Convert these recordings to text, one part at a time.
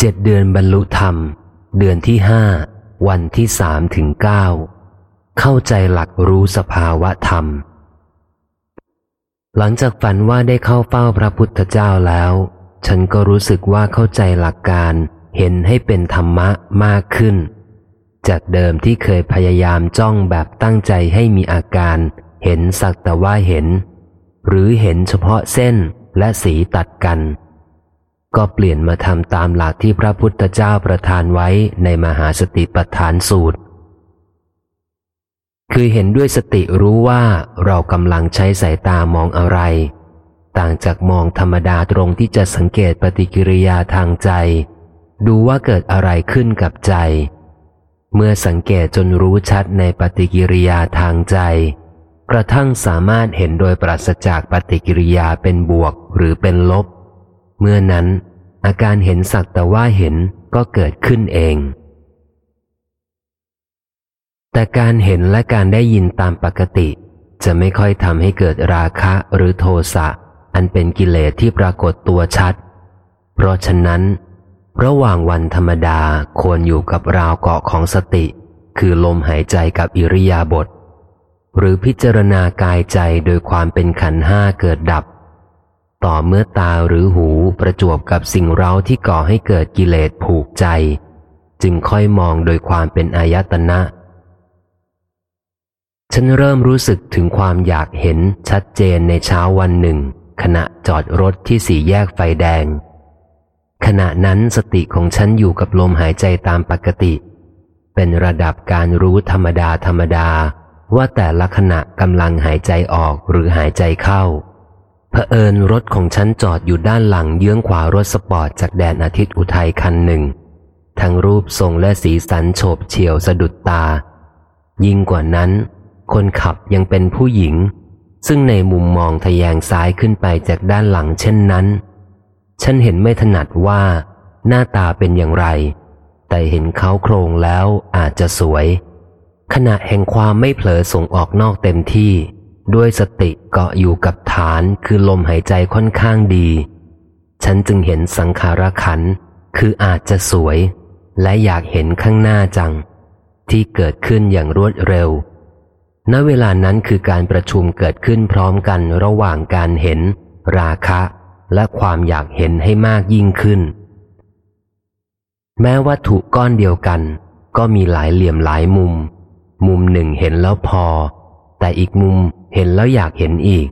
เจ็ดเดือนบรรลุธรรม เดือนที่ห้าวันที่สามถึงเก้าเข้าใจหลักรู้สภาวะธรรม หลังจากฝันว่าได้เข้าเฝ้าพระพุทธเจ้าแล้ว ฉันก็รู้สึกว่าเข้าใจหลักการเห็นให้เป็นธรรมะมากขึ้น จากเดิมที่เคยพยายามจ้องแบบตั้งใจให้มีอาการ เห็นสักแต่ว่าเห็น หรือเห็นเฉพาะเส้นและสีตัดกัน ก็เปลี่ยนมาทำตามหลักที่พระพุทธเจ้าประทานไว้ในมหาสติปัฏฐานสูตร คือเห็นด้วยสติรู้ว่าเรากำลังใช้สายตามองอะไร ต่างจากมองธรรมดาตรงที่จะสังเกตปฏิกิริยาทางใจ ดูว่าเกิดอะไรขึ้นกับใจ เมื่อสังเกตจนรู้ชัดในปฏิกิริยาทางใจกระทั่งสามารถเห็นโดยปราศจากปฏิกิริยาเป็นบวกหรือเป็นลบ เมื่อนั้น อาการเห็นสักแต่ว่าเห็นก็เกิดขึ้นเอง แต่การเห็นและการได้ยินตามปกติ จะไม่ค่อยทำให้เกิดราคะหรือโทสะ อันเป็นกิเลสที่ปรากฏตัวชัด เพราะฉะนั้น ระหว่างวันธรรมดาควรอยู่กับราวเกาะของสติ คือลมหายใจกับอิริยาบถหรือพิจารณากายใจโดยความเป็นขันห้าเกิดดับ ต่อเมื่อตาหรือหูประจวบกับสิ่งเร้าที่ก่อให้เกิดกิเลสผูกใจ จึงค่อยมองโดยความเป็นอายตนะ ฉันเริ่มรู้สึกถึงความอยากเห็นชัดเจนในเช้าวันหนึ่ง ขณะจอดรถที่สี่แยกไฟแดง ขณะนั้นสติของฉันอยู่กับลมหายใจตามปกติ เป็นระดับการรู้ธรรมดาธรรมดาว่าแต่ละขณะกำลังหายใจออกหรือหายใจเข้า ผอิญรถของฉันจอดอยู่ด้านหลังเยื้องขวารถสปอร์ตจากแดนอาทิตย์อุทัยคันหนึ่ง ทั้งรูปทรงและสีสันโฉบเฉี่ยวสะดุดตา ยิ่งกว่านั้น คนขับยังเป็นผู้หญิง ซึ่งในมุมมองทะแยงซ้ายขึ้นไปจากด้านหลังเช่นนั้น ฉันเห็นไม่ถนัดว่า หน้าตาเป็นอย่างไร แต่เห็นเขาโครงแล้วอาจจะสวย ขณะแห่งความไม่เผลอส่งออกนอกเต็มที่ ด้วยสติเกาะอยู่กับฐานคือลมหายใจค่อนข้างดี ฉันจึงเห็นสังขารขันคืออาจจะสวย และอยากเห็นข้างหน้าจัง ที่เกิดขึ้นอย่างรวดเร็ว ณ เวลานั้นคือการประชุมเกิดขึ้นพร้อมกันระหว่างการเห็น ราคะ และความอยากเห็นให้มากยิ่งขึ้น แม้วัตถุก้อนเดียวกัน ก็มีหลายเหลี่ยมหลายมุม มุมหนึ่งเห็นแล้วพอ แต่อีกมุม เห็นแล้วอยากเห็นอีก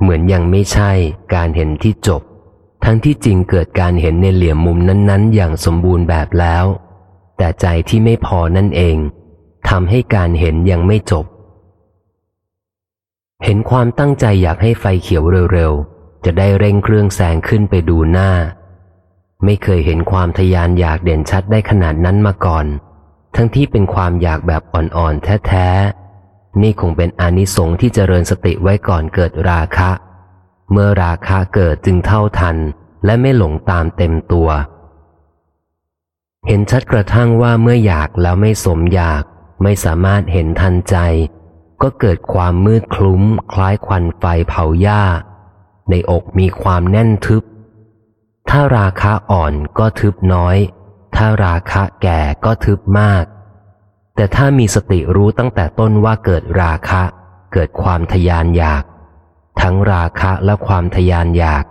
เหมือนยังไม่ใช่การเห็นที่จบ ทั้งที่จริงเกิดการเห็นในเหลี่ยมมุมนั้น ๆ อย่างสมบูรณ์แบบแล้ว แต่ใจที่ไม่พอนั่นเองทำให้การเห็นยังไม่จบ เห็นความตั้งใจอยากให้ไฟเขียวเร็วๆ จะได้เร่งเครื่องแซงขึ้นไปดูหน้า ไม่เคยเห็นความทยานอยากเด่นชัดได้ขนาดนั้นมาก่อน ทั้งที่เป็นความอยากแบบอ่อนๆแท้ๆ นี่คงเป็นอนิสงส์ที่เจริญสติไว้ก่อนเกิดราคะ เมื่อราคะเกิดจึงเท่าทัน และไม่หลงตามเต็มตัว เห็นชัดกระทั่งว่าเมื่ออยากแล้วไม่สมอยาก ไม่สามารถเห็นทันใจ ก็เกิดความมืดคลุ้ม คล้ายควันไฟเผาหญ้า ในอกมีความแน่นทึบ ถ้าราคะอ่อนก็ทึบน้อย ถ้าราคะแก่ก็ทึบมาก แต่ถ้ามีสติรู้ตั้งแต่ต้นว่าเกิดราคะ เกิดความทยานอยาก ทั้งราคะและความทยานอยาก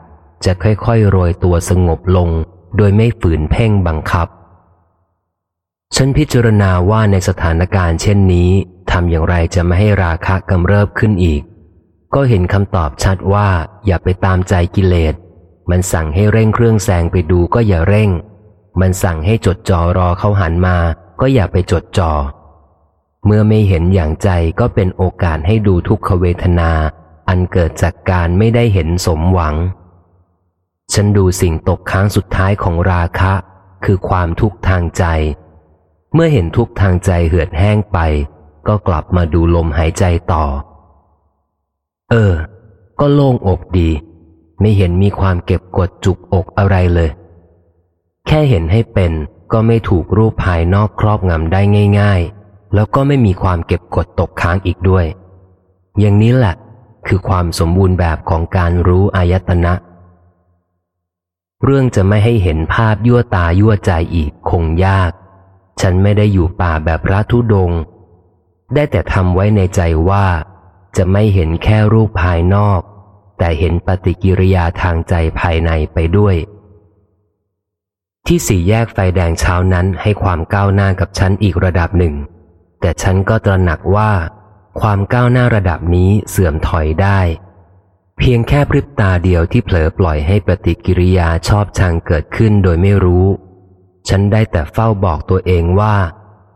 จะค่อยๆโรยตัวสงบลง โดยไม่ฝืนเพ่งบังคับ ฉันพิจารณาว่าในสถานการณ์เช่นนี้ทำอย่างไรจะไม่ให้ราคะกำเริบขึ้นอีก ก็เห็นคำตอบชัดว่าอย่าไปตามใจกิเลส มันสั่งให้เร่งเครื่องแซงไปดูก็อย่าเร่ง มันสั่งให้จดจ่อรอเขาหันมา ก็อย่าไปจดจอ่อ เมื่อไม่เห็นอย่างใจก็เป็นโอกาสให้ดูทุกขเวทนา อันเกิดจากการไม่ได้เห็นสมหวัง ฉันดูสิ่งตกค้างสุดท้ายของราคะ คือความทุกข์ทางใจ เมื่อเห็นทุกข์ทางใจเหือดแห้งไป ก็กลับมาดูลมหายใจต่อ เออ ก็โล่งอกดี ไม่เห็นมีความเก็บกดจุกอกอะไรเลย แค่เห็นให้เป็นก็ไม่ถูกรูปภายนอกครอบงำได้ง่าย ๆ แล้วก็ไม่มีความเก็บกดตกค้างอีกด้วย อย่างนี้แหละ คือความสมบูรณ์แบบของการรู้อายตนะ เรื่องจะไม่ให้เห็นภาพยั่วตายั่วใจอีกคงยาก ฉันไม่ได้อยู่ป่าแบบพระธุดง ได้แต่ทำไว้ในใจว่า จะไม่เห็นแค่รูปภายนอก แต่เห็นปฏิกิริยาทางใจภายในไปด้วยที่สี่แยกไฟแดงเช้านั้นให้ความก้าวหน้ากับฉันอีกระดับหนึ่ง แต่ฉันก็ตระหนักว่า ความก้าวหน้าระดับนี้เสื่อมถอยได้ เพียงแค่พริบตาเดียวที่เผลอปล่อยให้ปฏิกิริยาชอบชังเกิดขึ้นโดยไม่รู้ ฉันได้แต่เฝ้าบอกตัวเองว่า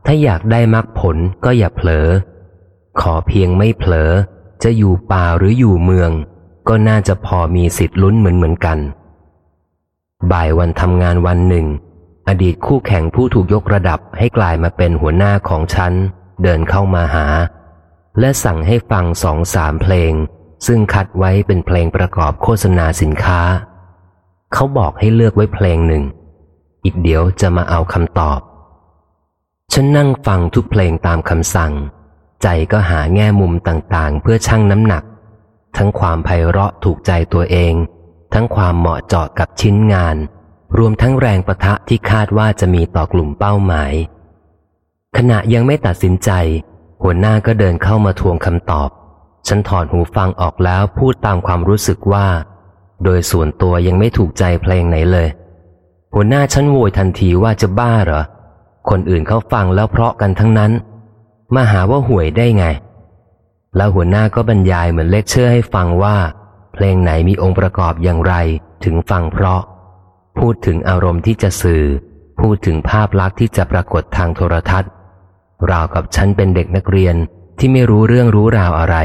ถ้าอยากได้มรรคผลก็อย่าเผลอ ขอเพียงไม่เผลอ จะอยู่ป่าหรืออยู่เมือง ก็น่าจะพอมีสิทธิ์ลุ้นเหมือนเหมือนกัน บ่ายวันทำงานวันหนึ่ง อดีตคู่แข่งผู้ถูกยกระดับให้กลายมาเป็นหัวหน้าของฉัน เดินเข้ามาหา และสั่งให้ฟังสองสามเพลง ซึ่งคัดไว้เป็นเพลงประกอบโฆษณาสินค้า เขาบอกให้เลือกไว้เพลงหนึ่ง อีกเดี๋ยวจะมาเอาคำตอบ ฉันนั่งฟังทุกเพลงตามคำสั่ง ใจก็หาแง่มุมต่างๆ เพื่อชั่งน้ำหนัก ทั้งความไพเราะถูกใจตัวเอง ทั้งความเหมาะเจาะกับชิ้นงาน รวมทั้งแรงประทะที่คาดว่าจะมีต่อกลุ่มเป้าหมาย ขณะยังไม่ตัดสินใจ หัวหน้าก็เดินเข้ามาทวงคำตอบ ฉันถอดหูฟังออกแล้วพูดตามความรู้สึกว่า โดยส่วนตัวยังไม่ถูกใจเพลงไหนเลย หัวหน้าฉันโวยทันทีว่าจะบ้าเหรอ คนอื่นเขาฟังแล้วเพราะกันทั้งนั้น มาหาว่าห่วยได้ไง แล้วหัวหน้าก็บรรยายเหมือนเลคเชอร์ให้ฟังว่า เพลงไหนมีองค์ประกอบอย่างไรถึงฟังเพราะ พูดถึงอารมณ์ที่จะสื่อ พูดถึงภาพลักษณ์ที่จะปรากฏทางโทรทัศน์ ราวกับฉันเป็นเด็กนักเรียนที่ไม่รู้เรื่องรู้ราวอะไร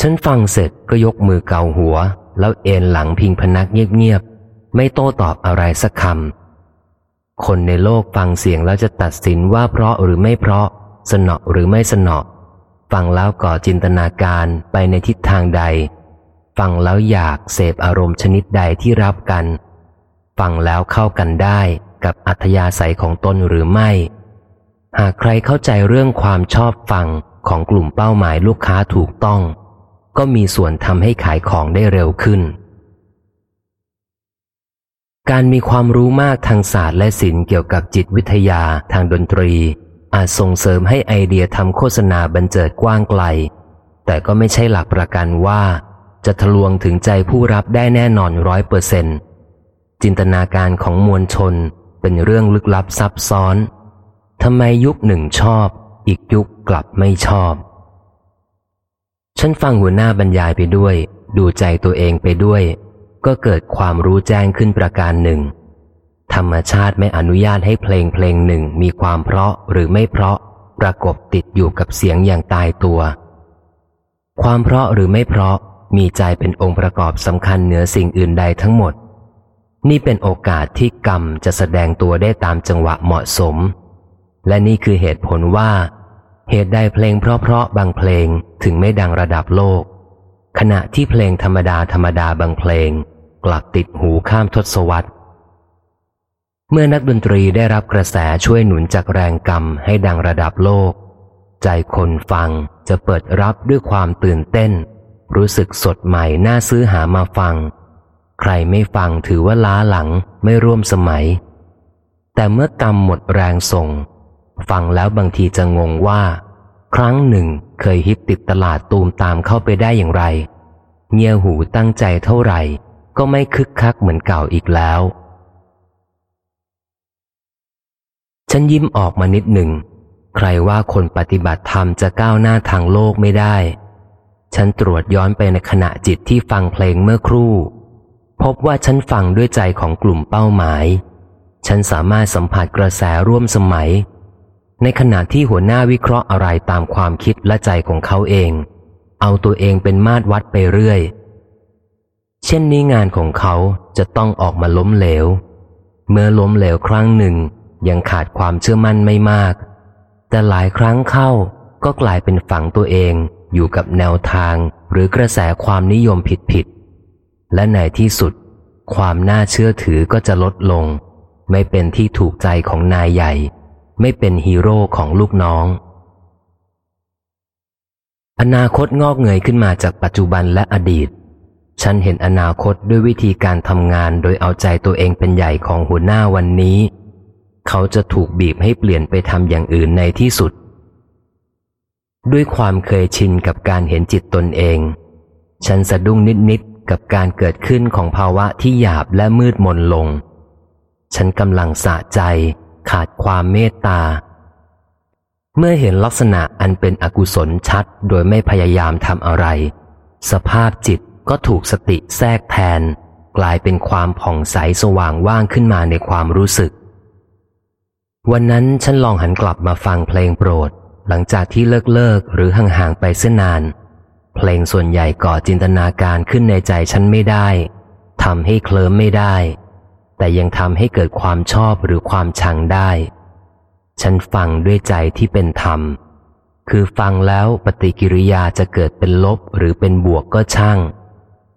ฉันฟังเสร็จก็ยกมือเกาหัว แล้วเอนหลังพิงพนักเงียบๆ ไม่โต้ตอบอะไรสักคำ คนในโลกฟังเสียงแล้วจะตัดสินว่าเพราะหรือไม่เพราะ สนอหรือไม่สนอฟังแล้วก่อจินตนาการไปในทิศทางใด ฟังแล้วอยากเสพอารมณ์ชนิดใดที่รับกัน ฟังแล้วเข้ากันได้กับอัธยาศัยของตนหรือไม่ หากใครเข้าใจเรื่องความชอบฟังของกลุ่มเป้าหมายลูกค้าถูกต้อง ก็มีส่วนทำให้ขายของได้เร็วขึ้น การมีความรู้มากทางศาสตร์และศิลป์เกี่ยวกับจิตวิทยาทางดนตรี อาจส่งเสริมให้ไอเดียทำโฆษณาบันเจิดกว้างไกล แต่ก็ไม่ใช่หลักประกันว่า จะทะลวงถึงใจผู้รับได้แน่นอนร้อยเปอร์เซนจินตนาการของมวลชนเป็นเรื่องลึกลับซับซ้อนทำไมยุคหนึ่งชอบ อีกยุคกลับไม่ชอบ ฉันฟังหัวหน้าบรรยายไปด้วย ดูใจตัวเองไปด้วย ก็เกิดความรู้แจ้งขึ้นประการหนึ่ง ธรรมชาติไม่อนุญาตให้เพลงเพลงหนึ่งมีความเพราะหรือไม่เพราะ ประกบติดอยู่กับเสียงอย่างตายตัว ความเพราะหรือไม่เพราะ มีใจเป็นองค์ประกอบสำคัญเหนือสิ่งอื่นใดทั้งหมด นี่เป็นโอกาสที่กรรมจะแสดงตัวได้ตามจังหวะเหมาะสม และนี่คือเหตุผลว่า เหตุใดเพลงเพราะๆบางเพลงถึงไม่ดังระดับโลก ขณะที่เพลงธรรมดาธรรมดาบางเพลง กลับติดหูข้ามทศวรรษเมื่อนักดนตรีได้รับกระแสช่วยหนุนจากแรงกรรมให้ดังระดับโลก ใจคนฟังจะเปิดรับด้วยความตื่นเต้น รู้สึกสดใหม่น่าซื้อหามาฟัง ใครไม่ฟังถือว่าล้าหลังไม่ร่วมสมัย แต่เมื่อกรรมหมดแรงส่ง ฟังแล้วบางทีจะงงว่า ครั้งหนึ่งเคยฮิตติดตลาดตูมตามเข้าไปได้อย่างไร เงียหูตั้งใจเท่าไหร่ ก็ไม่คึกคักเหมือนเก่าอีกแล้ว ฉันยิ้มออกมานิดหนึ่ง ใครว่าคนปฏิบัติธรรมจะก้าวหน้าทางโลกไม่ได้ ฉันตรวจย้อนไปในขณะจิตที่ฟังเพลงเมื่อครู่ พบว่าฉันฟังด้วยใจของกลุ่มเป้าหมาย ฉันสามารถสัมผัสกระแสร่วมสมัย ในขณะที่หัวหน้าวิเคราะห์อะไรตามความคิดและใจของเขาเอง เอาตัวเองเป็นมาตรวัดไปเรื่อย เช่นนี้งานของเขาจะต้องออกมาล้มเหลว เมื่อล้มเหลวครั้งหนึ่งยังขาดความเชื่อมั่นไม่มาก แต่หลายครั้งเข้าก็กลายเป็นฝังตัวเอง อยู่กับแนวทางหรือกระแสความนิยมผิดๆ และในที่สุด ความน่าเชื่อถือก็จะลดลง ไม่เป็นที่ถูกใจของนายใหญ่ ไม่เป็นฮีโร่ของลูกน้อง อนาคตงอกเงยขึ้นมาจากปัจจุบันและอดีต ฉันเห็นอนาคตด้วยวิธีการทำงานโดยเอาใจตัวเองเป็นใหญ่ของหัวหน้าวันนี้ เขาจะถูกบีบให้เปลี่ยนไปทำอย่างอื่นในที่สุด ด้วยความเคยชินกับการเห็นจิตตนเอง ฉันสะดุ้งนิดๆกับการเกิดขึ้นของภาวะที่หยาบและมืดมนลง ฉันกำลังสะใจ ขาดความเมตตา เมื่อเห็นลักษณะอันเป็นอกุศลชัดโดยไม่พยายามทำอะไร สภาพจิตก็ถูกสติแทรกแทน กลายเป็นความผ่องใสสว่างว่างขึ้นมาในความรู้สึก วันนั้นฉันลองหันกลับมาฟังเพลงโปรด หลังจากที่เลิกเลิกหรือห่างๆไปเส้นนาน เพลงส่วนใหญ่ก่อจินตนาการขึ้นในใจฉันไม่ได้ทำให้เคลิ้มไม่ได้ แต่ยังทำให้เกิดความชอบหรือความชังได้ ฉันฟังด้วยใจที่เป็นธรรม คือฟังแล้วปฏิกิริยาจะเกิดเป็นลบหรือเป็นบวกก็ช่าง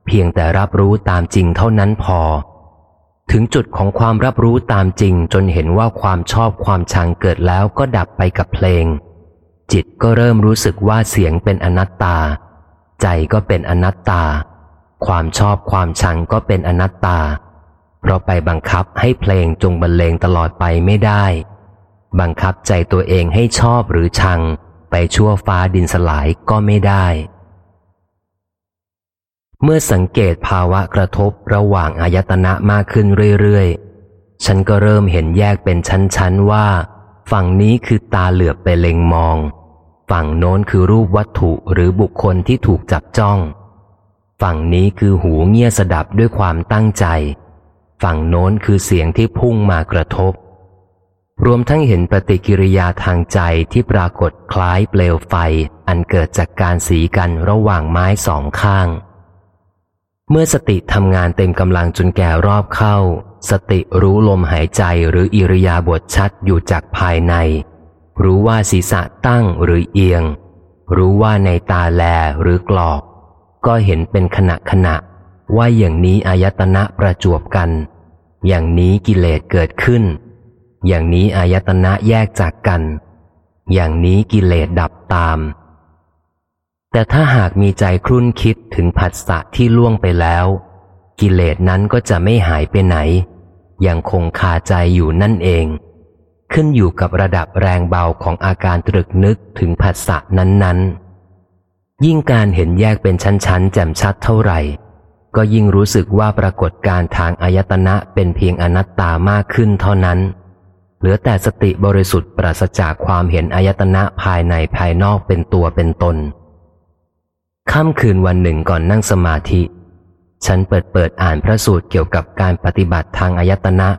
เพียงแต่รับรู้ตามจริงเท่านั้นพอ ถึงจุดของความรับรู้ตามจริงจนเห็นว่าความชอบความชังเกิดแล้วก็ดับไปกับเพลง จิตก็เริ่มรู้สึกว่าเสียงเป็นอนัตตา ใจก็เป็นอนัตตา ความชอบความชังก็เป็นอนัตตา เพราะไปบังคับให้เพลงจงบรรเลงตลอดไปไม่ได้ บังคับใจตัวเองให้ชอบหรือชัง ไปชั่วฟ้าดินสลายก็ไม่ได้ เมื่อสังเกตภาวะกระทบระหว่างอายตนะมากขึ้นเรื่อยๆ ฉันก็เริ่มเห็นแยกเป็นชั้นๆว่า ฝั่งนี้คือตาเหลือบไปเล็งมอง ฝั่งโน้นคือรูปวัตถุหรือบุคคลที่ถูกจับจ้อง ฝั่งนี้คือหูเงี่ยสดับด้วยความตั้งใจ ฝั่งโน้นคือเสียงที่พุ่งมากระทบ รวมทั้งเห็นปฏิกิริยาทางใจที่ปรากฏคล้ายเปลวไฟ อันเกิดจากการสีกันระหว่างไม้สองข้าง เมื่อสติทำงานเต็มกำลังจนแก่รอบเข้า สติรู้ลมหายใจหรืออิริยาบถชัดอยู่จากภายใน รู้ว่าศีรษะตั้งหรือเอียง รู้ว่าในตาแลหรือกรอก ก็เห็นเป็นขณะขณะ ว่าอย่างนี้อายตนะประจวบกัน อย่างนี้กิเลสเกิดขึ้น อย่างนี้อายตนะแยกจากกัน อย่างนี้กิเลสดับตาม แต่ถ้าหากมีใจครุ่นคิดถึงผัสสะที่ล่วงไปแล้ว กิเลสนั้นก็จะไม่หายไปไหน ยังคงคาใจอยู่นั่นเอง ขึ้นอยู่กับระดับแรงเบาของอาการตรึกนึกถึงผัสสะนั้นๆ ยิ่งการเห็นแยกเป็นชั้นๆ แจ่มชัดเท่าไหร่ ก็ยิ่งรู้สึกว่าปรากฏการทางอายตนะเป็นเพียงอนัตตามากขึ้นเท่านั้น เหลือแต่สติบริสุทธิ์ปราศจากความเห็นอายตนะภายในภายนอกเป็นตัวเป็นตน ค่ำคืนวันหนึ่งก่อนนั่งสมาธิ ฉันเปิดเปิดอ่านพระสูตรเกี่ยวกับการปฏิบัติทางอายตนะ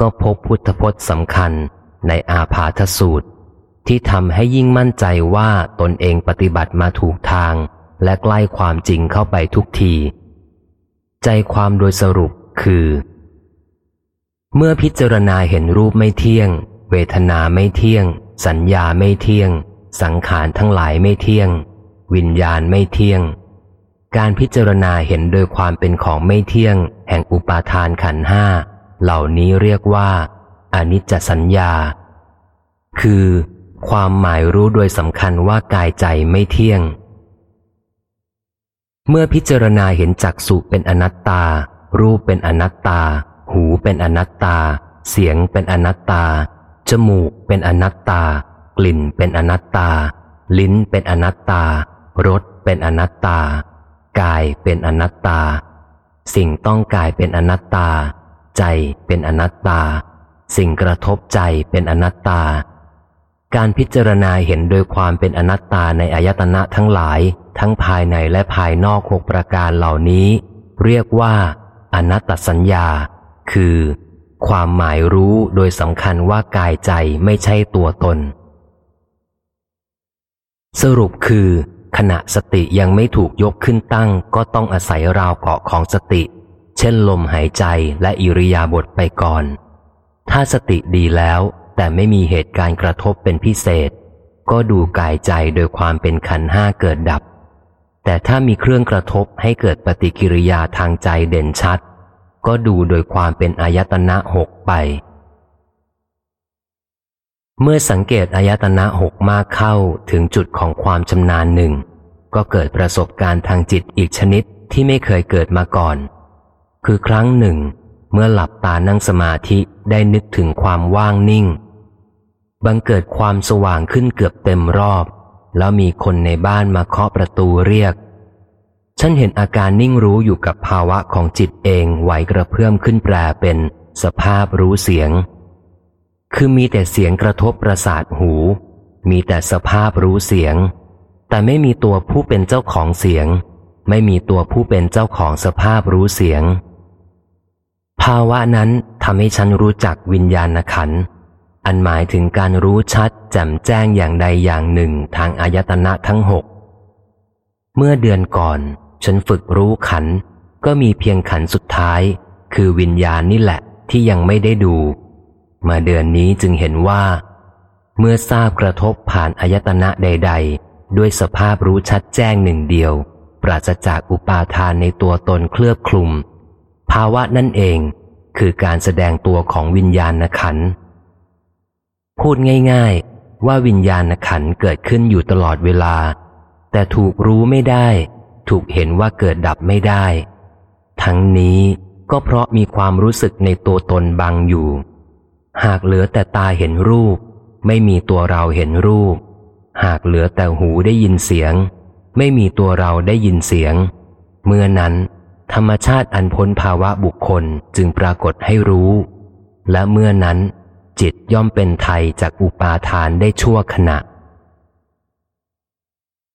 ก็พบพุทธพจน์สำคัญในอาพาธสูตร ที่ทำให้ยิ่งมั่นใจว่าตนเองปฏิบัติมาถูกทาง และใกล้ความจริงเข้าไปทุกที ใจความโดยสรุปคือ เมื่อพิจารณาเห็นรูปไม่เที่ยง เวทนาไม่เที่ยง สัญญาไม่เที่ยง สังขารทั้งหลายไม่เที่ยง วิญญาณไม่เที่ยง การพิจารณาเห็นโดยความเป็นของไม่เที่ยง แห่งอุปาทานขันห้า เหล่านี้เรียกว่าอนิจจสัญญา คือ ความหมายรู้โดยสำคัญว่ากายใจไม่เที่ยง เมื่อพิจารณาเห็นจักสุเป็นอนัตตา รูปเป็นอนัตตา หูเป็นอนัตตา เสียงเป็นอนัตตา จมูกเป็นอนัตตา กลิ่นเป็นอนัตตา ลิ้นเป็นอนัตตา รสเป็นอนัตตา กายเป็นอนัตตา สิ่งต้องกายเป็นอนัตตา ใจเป็นอนัตตา สิ่งกระทบใจเป็นอนัตตา การพิจารณาเห็นโดยความเป็นอนัตตาในอายตนะทั้งหลาย ทั้งภายในและภายนอกหกประการเหล่านี้ เรียกว่าอนัตตสัญญา คือ ความหมายรู้โดยสำคัญว่ากายใจไม่ใช่ตัวตน สรุปคือ ขณะสติยังไม่ถูกยกขึ้นตั้ง ก็ต้องอาศัยราวเกาะของสติ เช่นลมหายใจและอิริยาบถไปก่อน ถ้าสติดีแล้ว แต่ไม่มีเหตุการณ์กระทบเป็นพิเศษ ก็ดูกายใจโดยความเป็นขันห้าเกิดดับ แต่ถ้ามีเครื่องกระทบให้เกิดปฏิกิริยาทางใจเด่นชัด ก็ดูโดยความเป็นอายตนะหกไป เมื่อสังเกตอายตนะหกมากเข้าถึงจุดของความชำนาญหนึ่ง ก็เกิดประสบการณ์ทางจิตอีกชนิดที่ไม่เคยเกิดมาก่อน คือครั้งหนึ่ง เมื่อหลับตานั่งสมาธิได้นึกถึงความว่างนิ่ง บังเกิดความสว่างขึ้นเกือบเต็มรอบ แล้วมีคนในบ้านมาเคาะประตูเรียก ฉันเห็นอาการนิ่งรู้อยู่กับภาวะของจิตเองไหวกระเพื่อมขึ้นแปลเป็น สภาพรู้เสียง คือมีแต่เสียงกระทบประสาทหู มีแต่สภาพรู้เสียง แต่ไม่มีตัวผู้เป็นเจ้าของเสียง ไม่มีตัวผู้เป็นเจ้าของสภาพรู้เสียง ภาวะนั้นทำให้ฉันรู้จักวิญญาณขันธ์อันหมายถึงการรู้ชัดแจ่มแจ้งอย่างใดอย่างหนึ่งทางอายตนะทั้งหก เมื่อเดือนก่อน ฉันฝึกรู้ขัน ก็มีเพียงขันสุดท้าย คือวิญญาณนี่แหละที่ยังไม่ได้ดู มาเดือนนี้จึงเห็นว่า เมื่อทราบกระทบผ่านอายตนะใด ๆ ด้วยสภาพรู้ชัดแจ้งหนึ่งเดียว ปราศจากอุปาทานในตัวตนเคลือบคลุม ภาวะนั่นเองคือการแสดงตัวของวิญญาณขัน พูดง่ายๆ ว่าวิญญาณขันเกิดขึ้นอยู่ตลอดเวลา แต่ถูกรู้ไม่ได้ ถูกเห็นว่าเกิดดับไม่ได้ ทั้งนี้ก็เพราะมีความรู้สึกในตัวตนบังอยู่ หากเหลือแต่ตาเห็นรูป ไม่มีตัวเราเห็นรูป หากเหลือแต่หูได้ยินเสียง ไม่มีตัวเราได้ยินเสียง เมื่อนั้นธรรมชาติอันพ้นภาวะบุคคลจึงปรากฏให้รู้ และเมื่อนั้น จิตย่อมเป็นไทยจากอุปาทานได้ชั่วขณะ